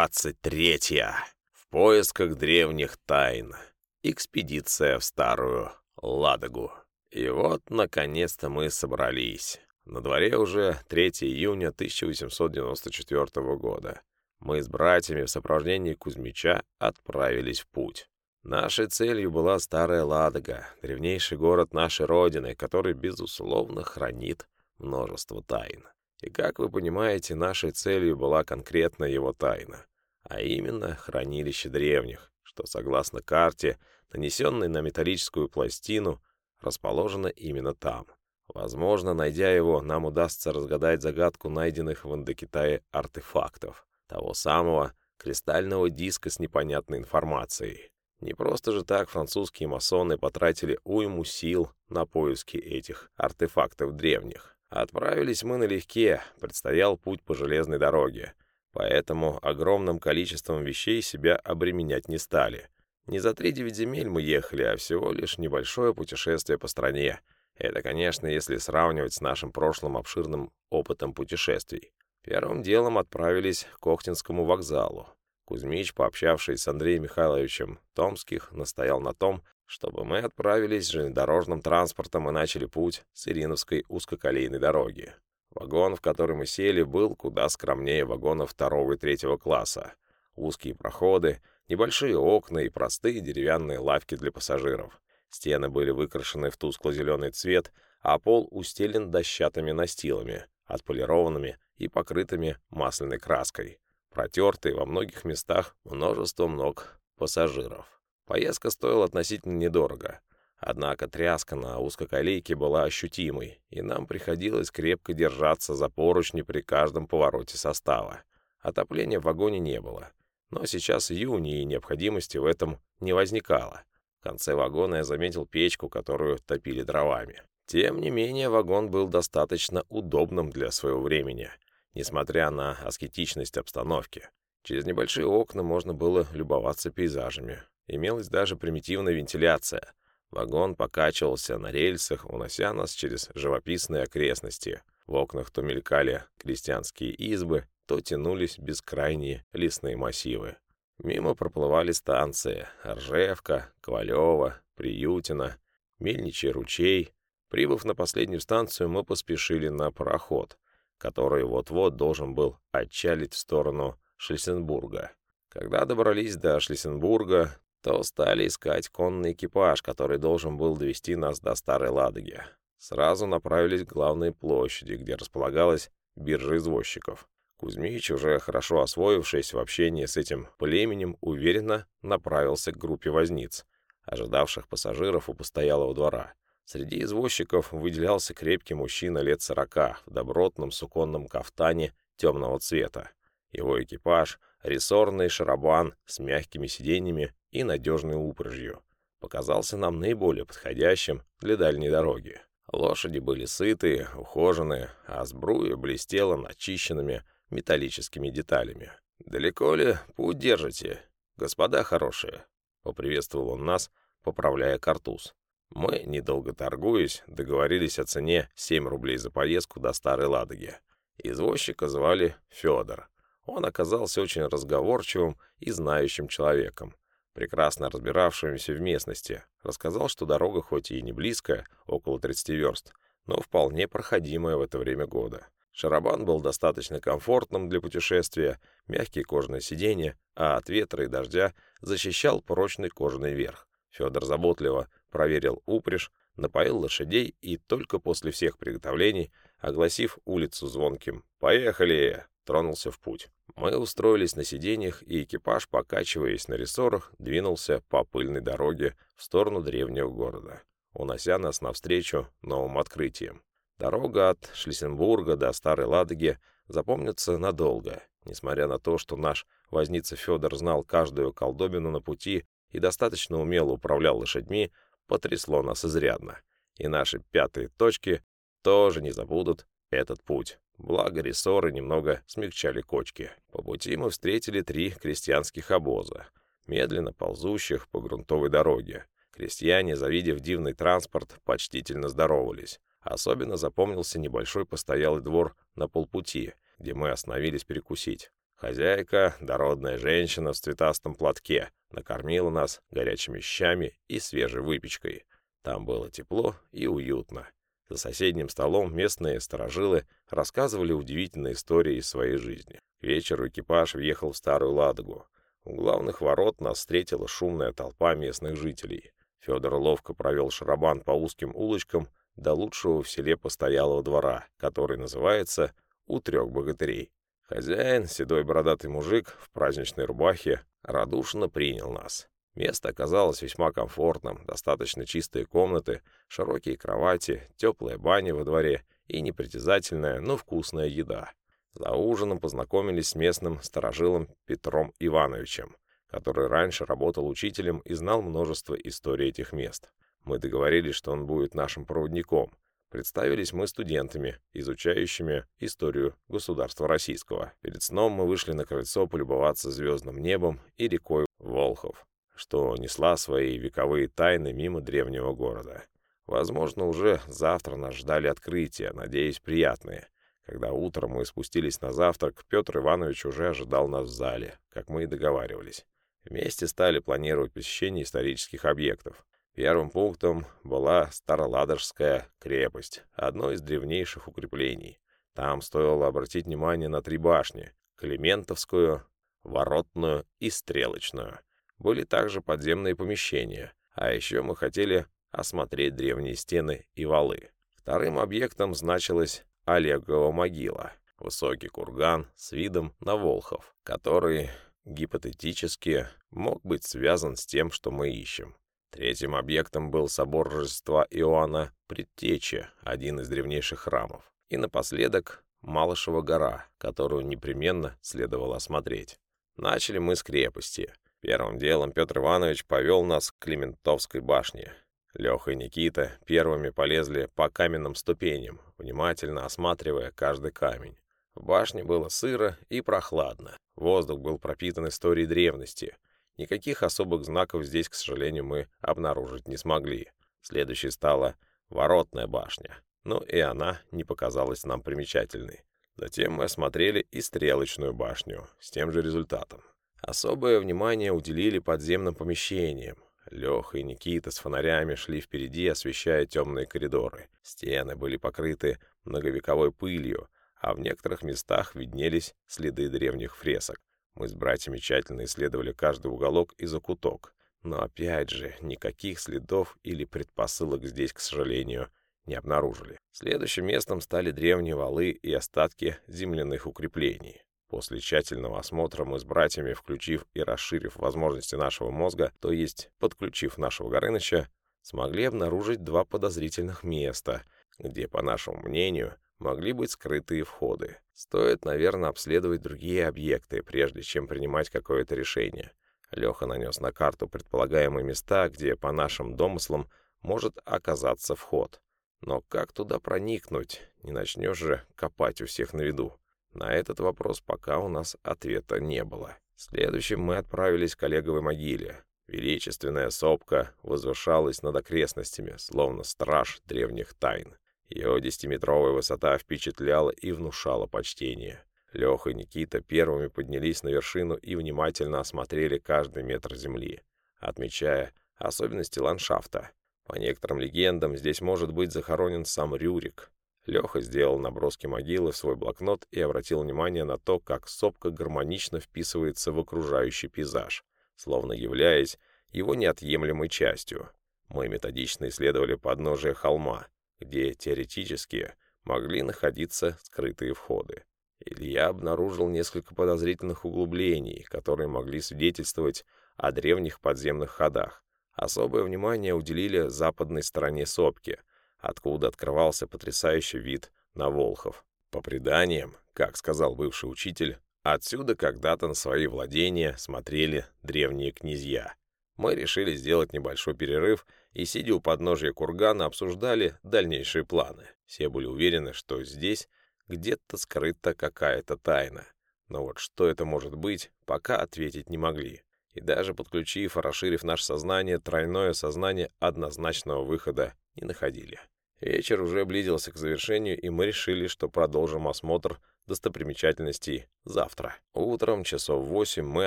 двадцать третья. В поисках древних тайн. Экспедиция в Старую Ладогу. И вот, наконец-то, мы собрались. На дворе уже 3 июня 1894 года. Мы с братьями в сопровождении Кузьмича отправились в путь. Нашей целью была Старая Ладога, древнейший город нашей Родины, который, безусловно, хранит множество тайн. И, как вы понимаете, нашей целью была конкретно его тайна, а именно хранилище древних, что, согласно карте, нанесенной на металлическую пластину, расположено именно там. Возможно, найдя его, нам удастся разгадать загадку найденных в Индокитае артефактов, того самого кристального диска с непонятной информацией. Не просто же так французские масоны потратили уйму сил на поиски этих артефактов древних. Отправились мы налегке, предстоял путь по железной дороге, поэтому огромным количеством вещей себя обременять не стали. Не за три девять земель мы ехали, а всего лишь небольшое путешествие по стране. Это, конечно, если сравнивать с нашим прошлым обширным опытом путешествий. Первым делом отправились к Охтинскому вокзалу. Кузьмич, пообщавшись с Андреем Михайловичем Томских, настоял на том, чтобы мы отправились железнодорожным транспортом и начали путь с Ириновской узкоколейной дороги. Вагон, в который мы сели, был куда скромнее вагонов второго и третьего класса. Узкие проходы, небольшие окна и простые деревянные лавки для пассажиров. Стены были выкрашены в тускло-зеленый цвет, а пол устелен дощатыми настилами, отполированными и покрытыми масляной краской протертые во многих местах множеством ног пассажиров. Поездка стоила относительно недорого. Однако тряска на узкоколейке была ощутимой, и нам приходилось крепко держаться за поручни при каждом повороте состава. Отопления в вагоне не было. Но сейчас июнь, и необходимости в этом не возникало. В конце вагона я заметил печку, которую топили дровами. Тем не менее, вагон был достаточно удобным для своего времени — несмотря на аскетичность обстановки. Через небольшие окна можно было любоваться пейзажами. Имелась даже примитивная вентиляция. Вагон покачивался на рельсах, унося нас через живописные окрестности. В окнах то мелькали крестьянские избы, то тянулись бескрайние лесные массивы. Мимо проплывали станции Ржевка, Ковалева, Приютина, Мельничий ручей. Прибыв на последнюю станцию, мы поспешили на пароход — который вот-вот должен был отчалить в сторону Шлиссенбурга. Когда добрались до Шлиссенбурга, то стали искать конный экипаж, который должен был довести нас до Старой Ладоги. Сразу направились к главной площади, где располагалась биржа извозчиков. Кузьмич, уже хорошо освоившись в общении с этим племенем, уверенно направился к группе возниц, ожидавших пассажиров у постоялого двора. Среди извозчиков выделялся крепкий мужчина лет сорока в добротном суконном кафтане темного цвета. Его экипаж — рессорный шарабан с мягкими сиденьями и надежной упряжью. Показался нам наиболее подходящим для дальней дороги. Лошади были сытые, ухоженные, а сбруя блестела начищенными металлическими деталями. «Далеко ли путь держите, господа хорошие?» — поприветствовал он нас, поправляя картуз. Мы, недолго торгуясь, договорились о цене 7 рублей за поездку до Старой Ладоги. Извозчика звали Федор. Он оказался очень разговорчивым и знающим человеком, прекрасно разбиравшимся в местности. Рассказал, что дорога хоть и не близкая, около 30 верст, но вполне проходимая в это время года. Шарабан был достаточно комфортным для путешествия, мягкие кожаные сиденья, а от ветра и дождя защищал прочный кожаный верх. Федор заботливо проверил упряжь, напоил лошадей и только после всех приготовлений, огласив улицу звонким «Поехали!», тронулся в путь. Мы устроились на сиденьях, и экипаж, покачиваясь на рессорах, двинулся по пыльной дороге в сторону древнего города, унося нас навстречу новым открытиям. Дорога от Шлиссенбурга до Старой Ладоги запомнится надолго, несмотря на то, что наш возница Федор знал каждую колдобину на пути и достаточно умело управлял лошадьми, потрясло нас изрядно. И наши пятые точки тоже не забудут этот путь. Благо рессоры немного смягчали кочки. По пути мы встретили три крестьянских обоза, медленно ползущих по грунтовой дороге. Крестьяне, завидев дивный транспорт, почтительно здоровались. Особенно запомнился небольшой постоялый двор на полпути, где мы остановились перекусить. Хозяйка, дородная женщина в цветастом платке, накормила нас горячими щами и свежей выпечкой. Там было тепло и уютно. За соседним столом местные сторожилы рассказывали удивительные истории из своей жизни. К вечеру экипаж въехал в Старую Ладогу. У главных ворот нас встретила шумная толпа местных жителей. Федор ловко провел шарабан по узким улочкам до лучшего в селе постоялого двора, который называется «У трех богатырей». Хозяин, седой бородатый мужик в праздничной рубахе, радушно принял нас. Место оказалось весьма комфортным, достаточно чистые комнаты, широкие кровати, теплая баня во дворе и непритязательная, но вкусная еда. За ужином познакомились с местным сторожилом Петром Ивановичем, который раньше работал учителем и знал множество историй этих мест. Мы договорились, что он будет нашим проводником. Представились мы студентами, изучающими историю государства российского. Перед сном мы вышли на крыльцо полюбоваться звездным небом и рекой Волхов что несла свои вековые тайны мимо древнего города. Возможно, уже завтра нас ждали открытия, надеюсь, приятные. Когда утром мы спустились на завтрак, Петр Иванович уже ожидал нас в зале, как мы и договаривались. Вместе стали планировать посещение исторических объектов. Первым пунктом была Староладожская крепость, одно из древнейших укреплений. Там стоило обратить внимание на три башни — Климентовскую, Воротную и Стрелочную — были также подземные помещения, а еще мы хотели осмотреть древние стены и валы. Вторым объектом значилась Олегова могила, высокий курган с видом на Волхов, который гипотетически мог быть связан с тем, что мы ищем. Третьим объектом был собор Рождества Иоанна Предтечи, один из древнейших храмов. И напоследок Малышева гора, которую непременно следовало осмотреть. Начали мы с крепости — Первым делом Петр Иванович повел нас к Климентовской башне. Леха и Никита первыми полезли по каменным ступеням, внимательно осматривая каждый камень. В башне было сыро и прохладно. Воздух был пропитан историей древности. Никаких особых знаков здесь, к сожалению, мы обнаружить не смогли. Следующей стала Воротная башня. Но и она не показалась нам примечательной. Затем мы осмотрели и Стрелочную башню с тем же результатом. Особое внимание уделили подземным помещениям. Леха и Никита с фонарями шли впереди, освещая темные коридоры. Стены были покрыты многовековой пылью, а в некоторых местах виднелись следы древних фресок. Мы с братьями тщательно исследовали каждый уголок и закуток. Но опять же, никаких следов или предпосылок здесь, к сожалению, не обнаружили. Следующим местом стали древние валы и остатки земляных укреплений. После тщательного осмотра мы с братьями, включив и расширив возможности нашего мозга, то есть подключив нашего Горыныча, смогли обнаружить два подозрительных места, где, по нашему мнению, могли быть скрытые входы. Стоит, наверное, обследовать другие объекты, прежде чем принимать какое-то решение. Леха нанес на карту предполагаемые места, где, по нашим домыслам, может оказаться вход. Но как туда проникнуть? Не начнешь же копать у всех на виду. На этот вопрос пока у нас ответа не было. Следующим мы отправились к Олеговой могиле. Величественная сопка возвышалась над окрестностями, словно страж древних тайн. Ее десятиметровая высота впечатляла и внушала почтение. Леха и Никита первыми поднялись на вершину и внимательно осмотрели каждый метр земли, отмечая особенности ландшафта. По некоторым легендам, здесь может быть захоронен сам Рюрик, Леха сделал наброски могилы в свой блокнот и обратил внимание на то, как сопка гармонично вписывается в окружающий пейзаж, словно являясь его неотъемлемой частью. Мы методично исследовали подножие холма, где теоретически могли находиться скрытые входы. Илья обнаружил несколько подозрительных углублений, которые могли свидетельствовать о древних подземных ходах. Особое внимание уделили западной стороне сопки — откуда открывался потрясающий вид на Волхов. По преданиям, как сказал бывший учитель, отсюда когда-то на свои владения смотрели древние князья. Мы решили сделать небольшой перерыв и, сидя у подножия кургана, обсуждали дальнейшие планы. Все были уверены, что здесь где-то скрыта какая-то тайна. Но вот что это может быть, пока ответить не могли. И даже подключив и расширив наше сознание, тройное сознание однозначного выхода не находили. Вечер уже близился к завершению, и мы решили, что продолжим осмотр достопримечательностей завтра. Утром часов восемь мы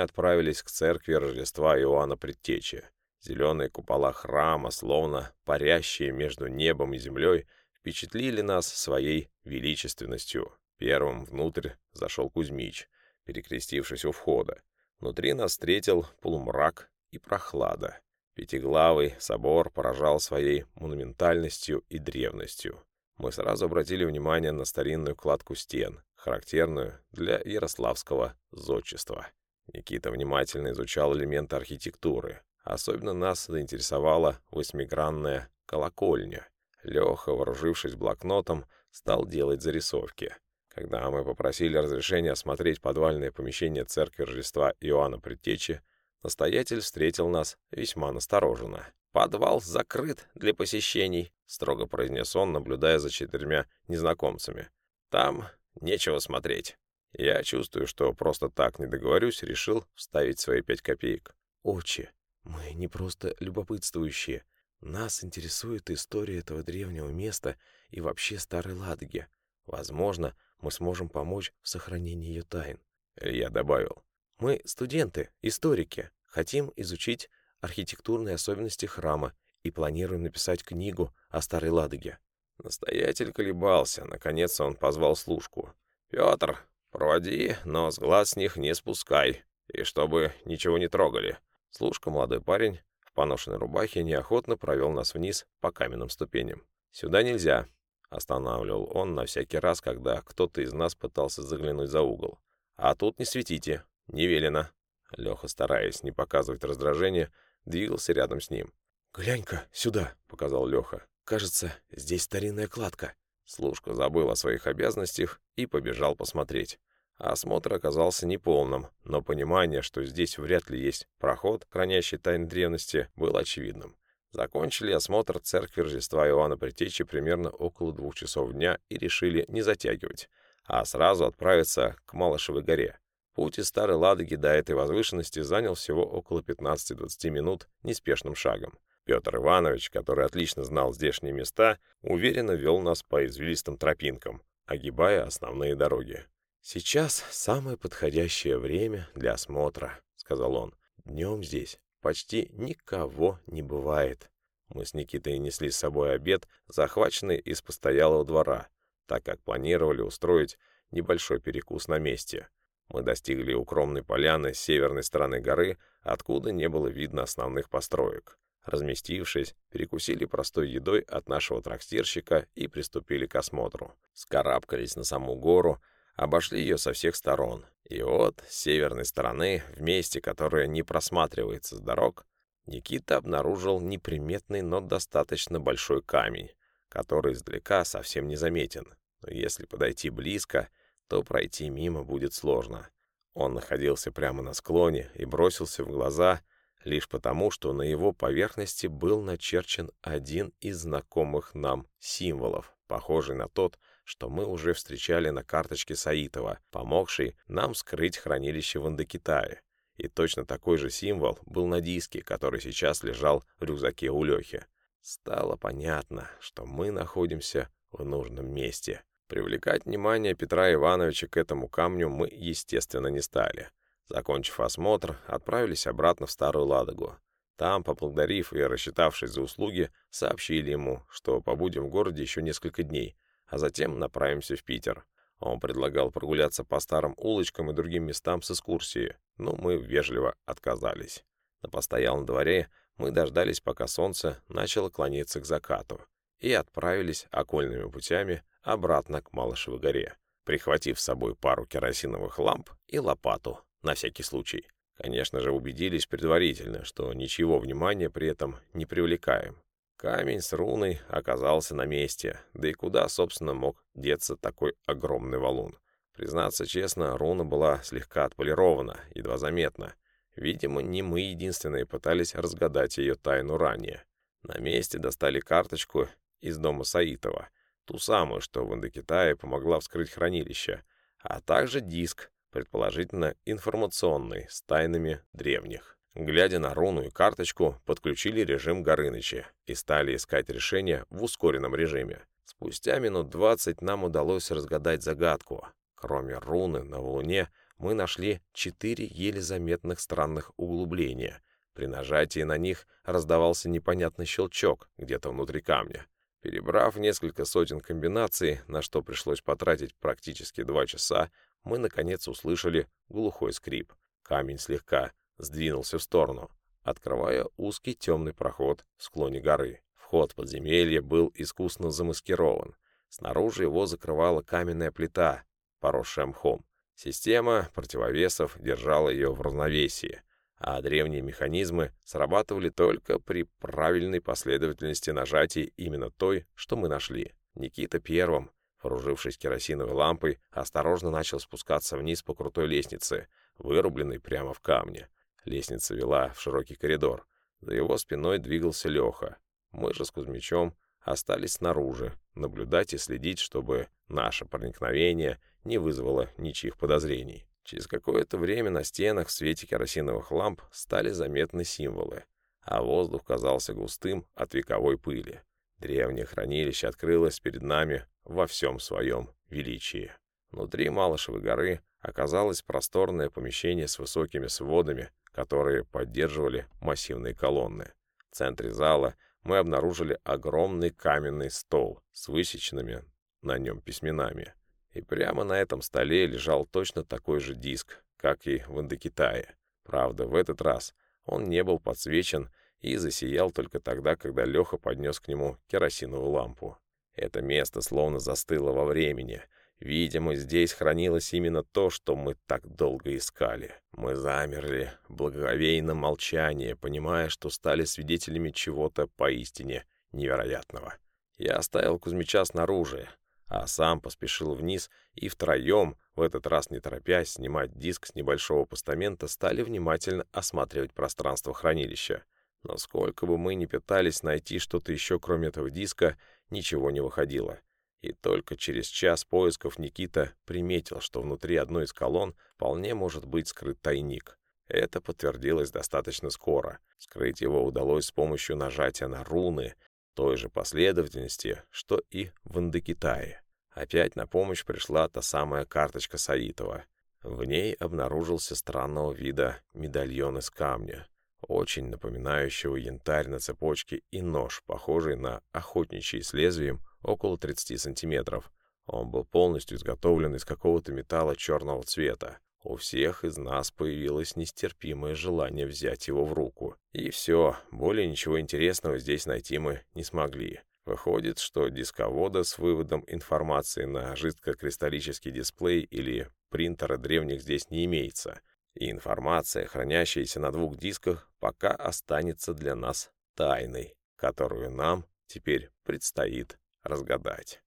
отправились к церкви Рождества Иоанна Предтечи. Зеленые купола храма, словно парящие между небом и землей, впечатлили нас своей величественностью. Первым внутрь зашел Кузьмич, перекрестившись у входа. Внутри нас встретил полумрак и прохлада. Пятиглавый собор поражал своей монументальностью и древностью. Мы сразу обратили внимание на старинную кладку стен, характерную для ярославского зодчества. Никита внимательно изучал элементы архитектуры, Особенно нас заинтересовала восьмигранная колокольня. Леха, вооружившись блокнотом, стал делать зарисовки. Когда мы попросили разрешения осмотреть подвальное помещение церкви Рождества Иоанна Предтечи, настоятель встретил нас весьма настороженно. «Подвал закрыт для посещений», — строго произнес он, наблюдая за четырьмя незнакомцами. «Там нечего смотреть». Я чувствую, что просто так не договорюсь, решил вставить свои пять копеек. «Отче, мы не просто любопытствующие. Нас интересует история этого древнего места и вообще Старой Ладоги. Возможно, мы сможем помочь в сохранении ее тайн. Я добавил. Мы студенты, историки, хотим изучить архитектурные особенности храма и планируем написать книгу о Старой Ладоге. Настоятель колебался. Наконец он позвал служку. «Петр, проводи, но с глаз с них не спускай, и чтобы ничего не трогали. Служка, молодой парень, в поношенной рубахе, неохотно провел нас вниз по каменным ступеням. «Сюда нельзя», — останавливал он на всякий раз, когда кто-то из нас пытался заглянуть за угол. «А тут не светите, не велено». Леха, стараясь не показывать раздражения, двигался рядом с ним. «Глянь-ка сюда», — показал Леха. «Кажется, здесь старинная кладка». Служка забыл о своих обязанностях и побежал посмотреть. Осмотр оказался неполным, но понимание, что здесь вряд ли есть проход, хранящий тайны древности, было очевидным. Закончили осмотр церкви Рождества Иоанна Предтечи примерно около двух часов дня и решили не затягивать, а сразу отправиться к Малышевой горе. Путь из Старой Ладоги до этой возвышенности занял всего около 15-20 минут неспешным шагом. Петр Иванович, который отлично знал здешние места, уверенно вел нас по извилистым тропинкам, огибая основные дороги. «Сейчас самое подходящее время для осмотра», — сказал он. «Днем здесь почти никого не бывает». Мы с Никитой несли с собой обед, захваченный из постоялого двора, так как планировали устроить небольшой перекус на месте. Мы достигли укромной поляны с северной стороны горы, откуда не было видно основных построек. Разместившись, перекусили простой едой от нашего трактирщика и приступили к осмотру. Скарабкались на саму гору — обошли ее со всех сторон. И вот, с северной стороны, в месте, которое не просматривается с дорог, Никита обнаружил неприметный, но достаточно большой камень, который издалека совсем не заметен. Но если подойти близко, то пройти мимо будет сложно. Он находился прямо на склоне и бросился в глаза лишь потому, что на его поверхности был начерчен один из знакомых нам символов, похожий на тот, что мы уже встречали на карточке Саитова, помогший нам скрыть хранилище в Индокитае. И точно такой же символ был на диске, который сейчас лежал в рюкзаке у Лехи. Стало понятно, что мы находимся в нужном месте. Привлекать внимание Петра Ивановича к этому камню мы, естественно, не стали. Закончив осмотр, отправились обратно в Старую Ладогу. Там, поблагодарив и рассчитавшись за услуги, сообщили ему, что побудем в городе еще несколько дней, а затем направимся в Питер. Он предлагал прогуляться по старым улочкам и другим местам с экскурсией, но мы вежливо отказались. На постоялом дворе мы дождались, пока солнце начало клониться к закату, и отправились окольными путями обратно к Малышевой горе, прихватив с собой пару керосиновых ламп и лопату, на всякий случай. Конечно же, убедились предварительно, что ничего внимания при этом не привлекаем. Камень с руной оказался на месте, да и куда, собственно, мог деться такой огромный валун. Признаться честно, руна была слегка отполирована, едва заметно. Видимо, не мы единственные пытались разгадать ее тайну ранее. На месте достали карточку из дома Саитова, ту самую, что в Индокитае помогла вскрыть хранилище, а также диск, предположительно информационный, с тайнами древних. Глядя на руну и карточку, подключили режим Горыныча и стали искать решение в ускоренном режиме. Спустя минут 20 нам удалось разгадать загадку. Кроме руны на валуне, мы нашли четыре еле заметных странных углубления. При нажатии на них раздавался непонятный щелчок где-то внутри камня. Перебрав несколько сотен комбинаций, на что пришлось потратить практически два часа, мы, наконец, услышали глухой скрип. Камень слегка сдвинулся в сторону, открывая узкий темный проход в склоне горы. Вход подземелья был искусно замаскирован. Снаружи его закрывала каменная плита, поросшая мхом. Система противовесов держала ее в равновесии, а древние механизмы срабатывали только при правильной последовательности нажатий именно той, что мы нашли. Никита первым, вооружившись керосиновой лампой, осторожно начал спускаться вниз по крутой лестнице, вырубленной прямо в камне. Лестница вела в широкий коридор. За его спиной двигался Леха. Мы же с Кузьмичом остались снаружи, наблюдать и следить, чтобы наше проникновение не вызвало ничьих подозрений. Через какое-то время на стенах в свете керосиновых ламп стали заметны символы, а воздух казался густым от вековой пыли. Древнее хранилище открылось перед нами во всем своем величии. Внутри Малышевой горы оказалось просторное помещение с высокими сводами, которые поддерживали массивные колонны. В центре зала мы обнаружили огромный каменный стол с высеченными на нем письменами. И прямо на этом столе лежал точно такой же диск, как и в Индокитае. Правда, в этот раз он не был подсвечен и засиял только тогда, когда Леха поднес к нему керосиновую лампу. Это место словно застыло во времени — Видимо, здесь хранилось именно то, что мы так долго искали. Мы замерли в благоговейном молчании, понимая, что стали свидетелями чего-то поистине невероятного. Я оставил Кузьмича снаружи, а сам поспешил вниз, и втроем, в этот раз не торопясь, снимать диск с небольшого постамента, стали внимательно осматривать пространство хранилища. Но сколько бы мы ни пытались найти что-то еще, кроме этого диска, ничего не выходило. И только через час поисков Никита приметил, что внутри одной из колонн вполне может быть скрыт тайник. Это подтвердилось достаточно скоро. Скрыть его удалось с помощью нажатия на руны той же последовательности, что и в Индокитае. Опять на помощь пришла та самая карточка Саитова. В ней обнаружился странного вида медальон из камня, очень напоминающего янтарь на цепочке и нож, похожий на охотничий с лезвием около 30 сантиметров. Он был полностью изготовлен из какого-то металла черного цвета. У всех из нас появилось нестерпимое желание взять его в руку. И все, более ничего интересного здесь найти мы не смогли. Выходит, что дисковода с выводом информации на жидкокристаллический дисплей или принтера древних здесь не имеется. И информация, хранящаяся на двух дисках, пока останется для нас тайной, которую нам теперь предстоит разгадать.